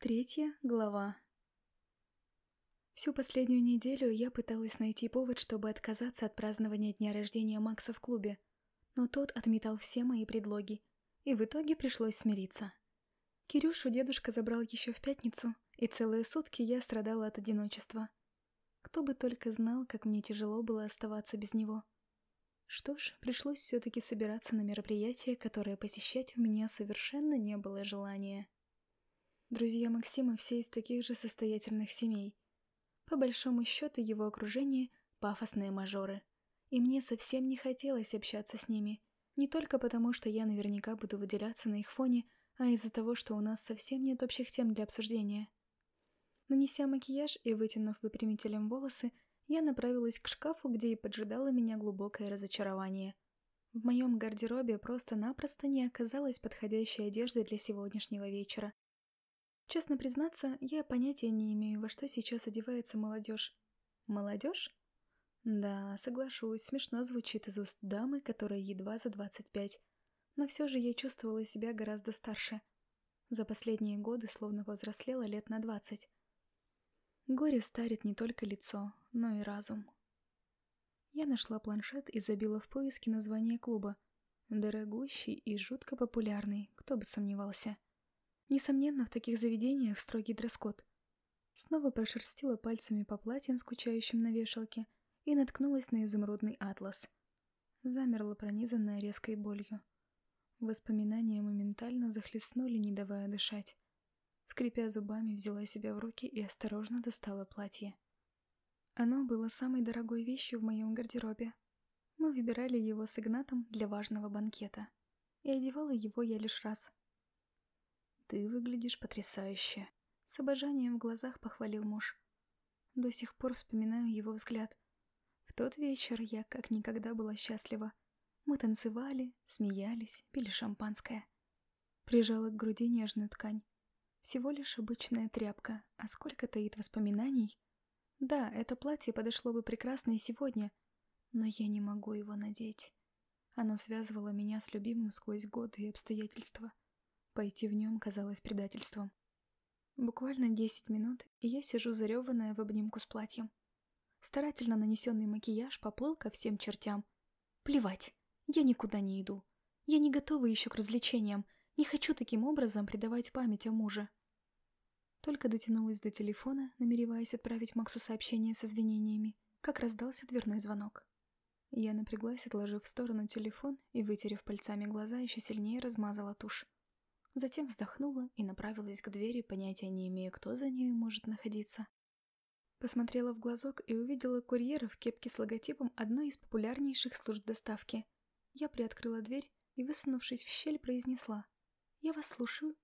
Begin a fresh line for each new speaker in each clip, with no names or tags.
Третья глава. Всю последнюю неделю я пыталась найти повод, чтобы отказаться от празднования дня рождения Макса в клубе, но тот отметал все мои предлоги, и в итоге пришлось смириться. Кирюшу дедушка забрал еще в пятницу, и целые сутки я страдала от одиночества. Кто бы только знал, как мне тяжело было оставаться без него. Что ж, пришлось все-таки собираться на мероприятие, которое посещать у меня совершенно не было желания. Друзья Максима все из таких же состоятельных семей. По большому счету его окружение – пафосные мажоры. И мне совсем не хотелось общаться с ними. Не только потому, что я наверняка буду выделяться на их фоне, а из-за того, что у нас совсем нет общих тем для обсуждения. Нанеся макияж и вытянув выпрямителем волосы, я направилась к шкафу, где и поджидало меня глубокое разочарование. В моем гардеробе просто-напросто не оказалось подходящей одежды для сегодняшнего вечера. Честно признаться, я понятия не имею, во что сейчас одевается молодежь. Молодежь? Да, соглашусь, смешно звучит из уст дамы, которая едва за 25. Но все же я чувствовала себя гораздо старше. За последние годы словно повзрослела лет на 20. Горе старит не только лицо, но и разум. Я нашла планшет и забила в поиске название клуба. Дорогущий и жутко популярный, кто бы сомневался. Несомненно, в таких заведениях строгий дресс-код. Снова прошерстила пальцами по платьям, скучающим на вешалке, и наткнулась на изумрудный атлас. Замерла, пронизанная резкой болью. Воспоминания моментально захлестнули, не давая дышать. Скрипя зубами, взяла себя в руки и осторожно достала платье. Оно было самой дорогой вещью в моем гардеробе. Мы выбирали его с Игнатом для важного банкета. И одевала его я лишь раз, «Ты выглядишь потрясающе», — с обожанием в глазах похвалил муж. До сих пор вспоминаю его взгляд. В тот вечер я как никогда была счастлива. Мы танцевали, смеялись, пили шампанское. Прижала к груди нежную ткань. Всего лишь обычная тряпка, а сколько таит воспоминаний. Да, это платье подошло бы прекрасно и сегодня, но я не могу его надеть. Оно связывало меня с любимым сквозь годы и обстоятельства. Пойти в нем казалось предательством. Буквально десять минут, и я сижу зареванная в обнимку с платьем. Старательно нанесенный макияж поплыл ко всем чертям. Плевать, я никуда не иду. Я не готова еще к развлечениям, не хочу таким образом предавать память о муже. Только дотянулась до телефона, намереваясь отправить Максу сообщение с извинениями, как раздался дверной звонок. Я напряглась, отложив в сторону телефон и, вытерев пальцами глаза, еще сильнее размазала тушь. Затем вздохнула и направилась к двери, понятия не имея, кто за нею может находиться. Посмотрела в глазок и увидела курьера в кепке с логотипом одной из популярнейших служб доставки. Я приоткрыла дверь и, высунувшись в щель, произнесла. «Я вас слушаю».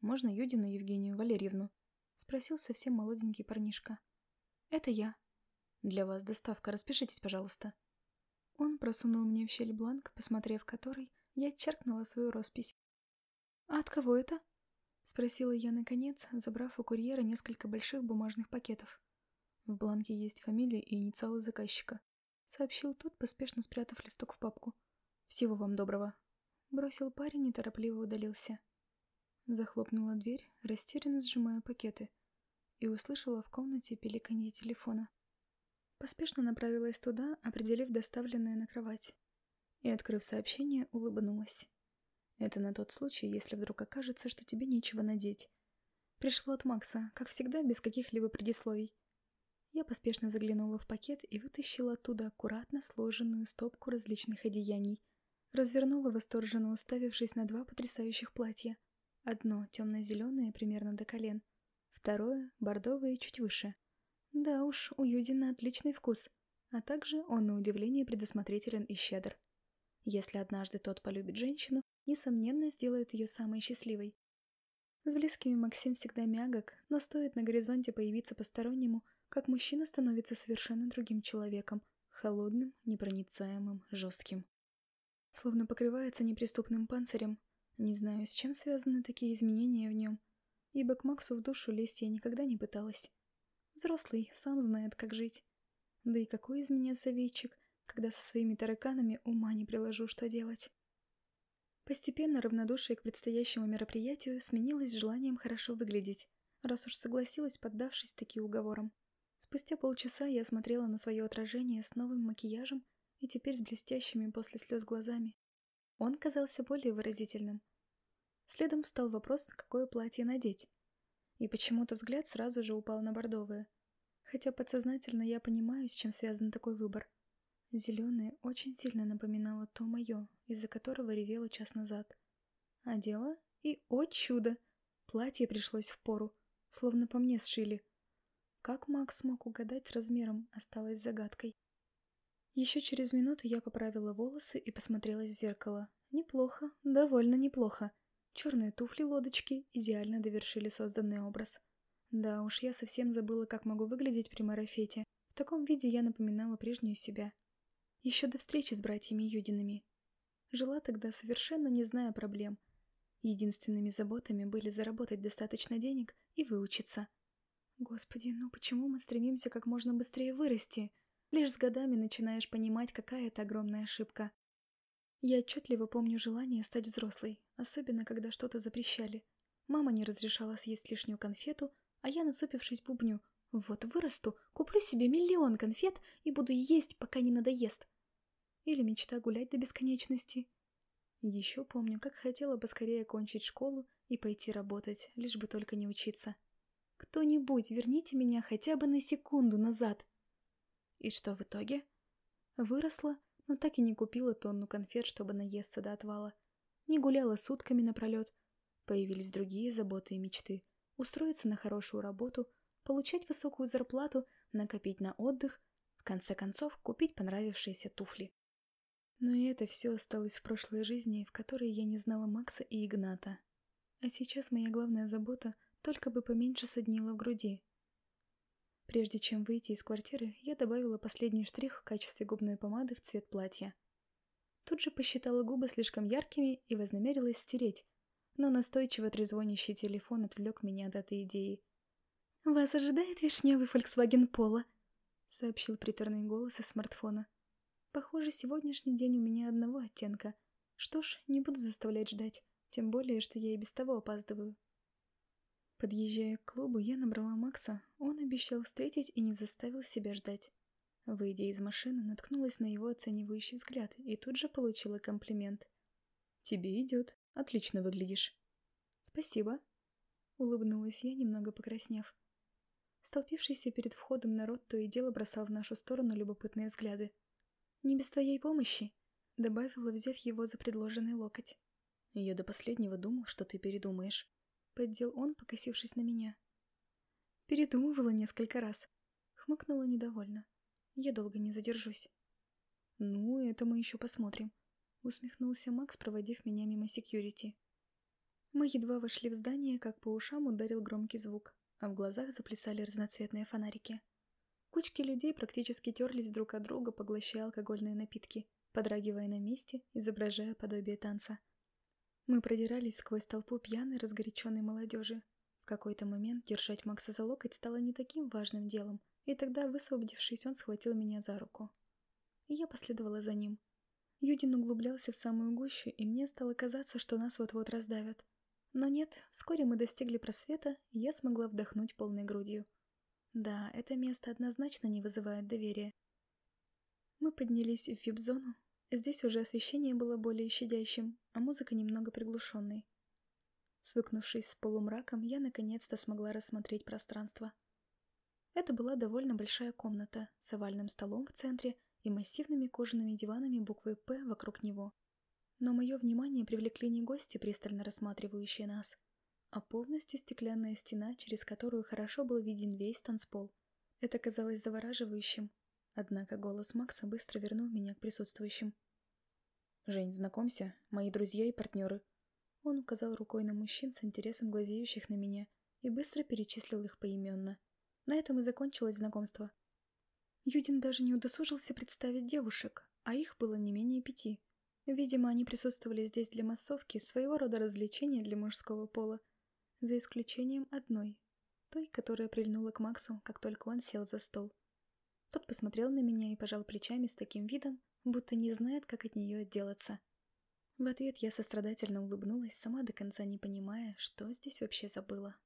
«Можно Юдину Евгению Валерьевну?» — спросил совсем молоденький парнишка. «Это я». «Для вас доставка, распишитесь, пожалуйста». Он просунул мне в щель бланк, посмотрев который, я черкнула свою роспись. «А от кого это?» — спросила я наконец, забрав у курьера несколько больших бумажных пакетов. «В бланке есть фамилия и инициалы заказчика», — сообщил тот, поспешно спрятав листок в папку. «Всего вам доброго», — бросил парень и торопливо удалился. Захлопнула дверь, растерянно сжимая пакеты, и услышала в комнате пиликанье телефона. Поспешно направилась туда, определив доставленное на кровать. И, открыв сообщение, улыбнулась. Это на тот случай, если вдруг окажется, что тебе нечего надеть. Пришло от Макса, как всегда, без каких-либо предисловий. Я поспешно заглянула в пакет и вытащила оттуда аккуратно сложенную стопку различных одеяний. Развернула, восторженно уставившись на два потрясающих платья. Одно темно-зеленое, примерно до колен. Второе — бордовое, чуть выше. Да уж, у Юдина отличный вкус. А также он, на удивление, предусмотрителен и щедр. Если однажды тот полюбит женщину, несомненно, сделает ее самой счастливой. С близкими Максим всегда мягок, но стоит на горизонте появиться постороннему, как мужчина становится совершенно другим человеком, холодным, непроницаемым, жестким. Словно покрывается неприступным панцирем. Не знаю, с чем связаны такие изменения в нем, ибо к Максу в душу лезть я никогда не пыталась. Взрослый, сам знает, как жить. Да и какой из меня советчик, когда со своими тараканами ума не приложу, что делать. Постепенно равнодушие к предстоящему мероприятию сменилось желанием хорошо выглядеть, раз уж согласилась, поддавшись таки уговорам. Спустя полчаса я смотрела на свое отражение с новым макияжем и теперь с блестящими после слез глазами. Он казался более выразительным. Следом встал вопрос, какое платье надеть. И почему-то взгляд сразу же упал на бордовое. Хотя подсознательно я понимаю, с чем связан такой выбор. Зеленое очень сильно напоминало то мое, из-за которого ревела час назад. Одела, и, о чудо, платье пришлось в пору, словно по мне сшили. Как Макс смог угадать размером, осталось загадкой. Еще через минуту я поправила волосы и посмотрелась в зеркало. Неплохо, довольно неплохо. Черные туфли-лодочки идеально довершили созданный образ. Да уж, я совсем забыла, как могу выглядеть при марафете. В таком виде я напоминала прежнюю себя. Еще до встречи с братьями Юдинами. Жила тогда совершенно не зная проблем. Единственными заботами были заработать достаточно денег и выучиться. Господи, ну почему мы стремимся как можно быстрее вырасти? Лишь с годами начинаешь понимать, какая это огромная ошибка. Я отчетливо помню желание стать взрослой, особенно когда что-то запрещали. Мама не разрешала съесть лишнюю конфету, а я, насупившись, бубню. Вот вырасту, куплю себе миллион конфет и буду есть, пока не надоест. Или мечта гулять до бесконечности. Еще помню, как хотела поскорее окончить школу и пойти работать, лишь бы только не учиться. Кто-нибудь верните меня хотя бы на секунду назад. И что в итоге? Выросла, но так и не купила тонну конфет, чтобы наесться до отвала. Не гуляла сутками напролет. Появились другие заботы и мечты. Устроиться на хорошую работу, получать высокую зарплату, накопить на отдых, в конце концов купить понравившиеся туфли. Но и это все осталось в прошлой жизни, в которой я не знала Макса и Игната. А сейчас моя главная забота только бы поменьше соднила в груди. Прежде чем выйти из квартиры, я добавила последний штрих в качестве губной помады в цвет платья. Тут же посчитала губы слишком яркими и вознамерилась стереть, но настойчиво трезвонящий телефон отвлек меня от этой идеи. «Вас ожидает вишневый Volkswagen Polo», — сообщил приторный голос из смартфона. «Похоже, сегодняшний день у меня одного оттенка. Что ж, не буду заставлять ждать, тем более, что я и без того опаздываю». Подъезжая к клубу, я набрала Макса, он обещал встретить и не заставил себя ждать. Выйдя из машины, наткнулась на его оценивающий взгляд и тут же получила комплимент. «Тебе идет. Отлично выглядишь». «Спасибо», — улыбнулась я, немного покраснев. Столпившийся перед входом народ то и дело бросал в нашу сторону любопытные взгляды. «Не без твоей помощи», — добавила, взяв его за предложенный локоть. «Я до последнего думал, что ты передумаешь», поддел он, покосившись на меня. Передумывала несколько раз. Хмыкнула недовольно. Я долго не задержусь. Ну, это мы еще посмотрим. Усмехнулся Макс, проводив меня мимо секьюрити. Мы едва вошли в здание, как по ушам ударил громкий звук, а в глазах заплясали разноцветные фонарики. Кучки людей практически терлись друг от друга, поглощая алкогольные напитки, подрагивая на месте, изображая подобие танца. Мы продирались сквозь толпу пьяной, разгоряченной молодежи. В какой-то момент держать Макса за локоть стало не таким важным делом, и тогда, высвободившись, он схватил меня за руку. Я последовала за ним. Юдин углублялся в самую гущу, и мне стало казаться, что нас вот-вот раздавят. Но нет, вскоре мы достигли просвета, и я смогла вдохнуть полной грудью. Да, это место однозначно не вызывает доверия. Мы поднялись в вип-зону, Здесь уже освещение было более щадящим, а музыка немного приглушенной. Свыкнувшись с полумраком, я наконец-то смогла рассмотреть пространство. Это была довольно большая комната с овальным столом в центре и массивными кожаными диванами буквы «П» вокруг него. Но мое внимание привлекли не гости, пристально рассматривающие нас, а полностью стеклянная стена, через которую хорошо был виден весь танцпол. Это казалось завораживающим, Однако голос Макса быстро вернул меня к присутствующим. «Жень, знакомься, мои друзья и партнеры». Он указал рукой на мужчин с интересом глазеющих на меня и быстро перечислил их поименно. На этом и закончилось знакомство. Юдин даже не удосужился представить девушек, а их было не менее пяти. Видимо, они присутствовали здесь для массовки, своего рода развлечения для мужского пола, за исключением одной, той, которая прильнула к Максу, как только он сел за стол. Тот посмотрел на меня и пожал плечами с таким видом, будто не знает, как от нее отделаться. В ответ я сострадательно улыбнулась, сама до конца не понимая, что здесь вообще забыла.